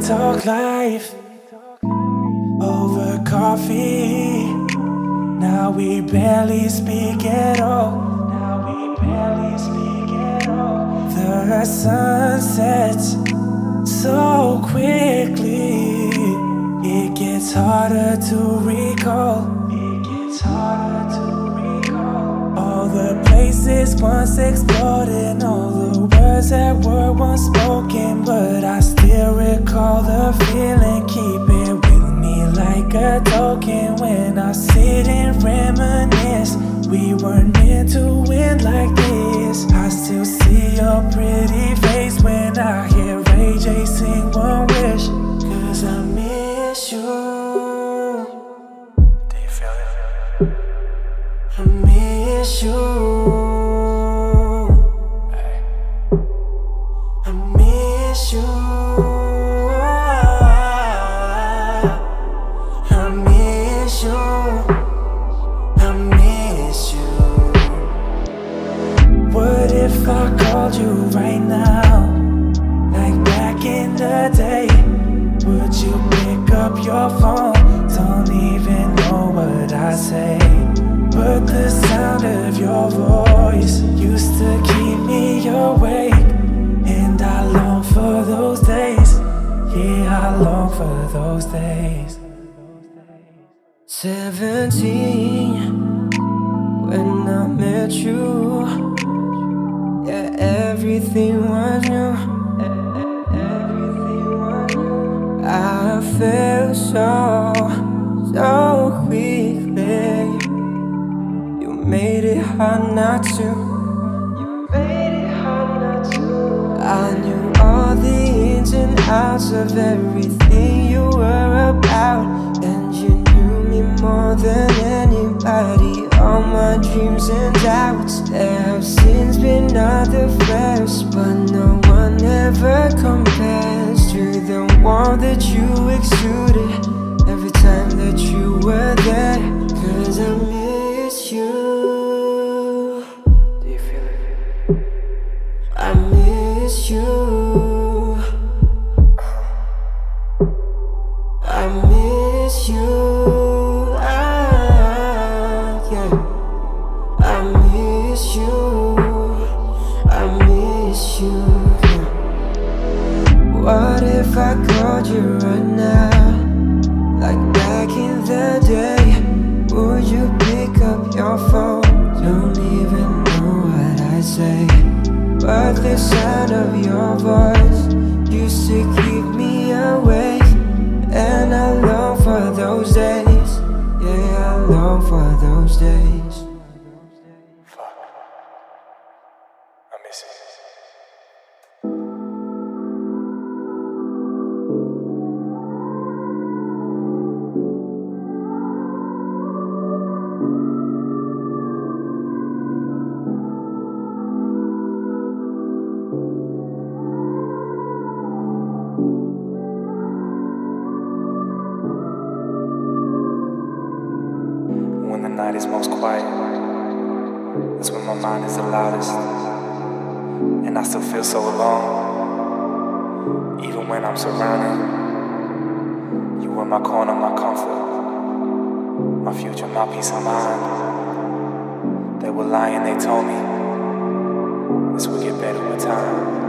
talk life over coffee. Now we barely speak at all. Now we barely speak at all. The sun sets so quickly. It gets harder to recall. It gets harder to recall. All the places once explored and all the words that were once spoken, but Recall the feeling. Keep it with me like a token when I sit and reminisce. If I called you right now? Like back in the day. Would you pick up your phone? Don't even know what I say. But the sound of your voice used to keep me awake. And I long for those days. Yeah, I long for those days. Seventeen, when I met you, everything was new. Everything was new. I felt so, so quickly. You made it hard not to. You made it hard not to. I knew all the ins and outs of everything you were about, and you knew me more than anybody. My dreams and doubts have since been other flares, but no one ever compares to the warmth that you exuded every time that you were there. Cause I miss you. Do you feel it? I miss you. I miss you. What if I called you right now? Like back in the day, would you pick up your phone? Don't even know what I say. But the sound of your voice used to keep me awake. And I long for those days. Yeah, I long for those days. Night is most quiet, that's when my mind is the loudest. And I still feel so alone, even when I'm surrounded. You were my corner, my comfort, my future, my peace of mind. They were lying, they told me this would get better with time.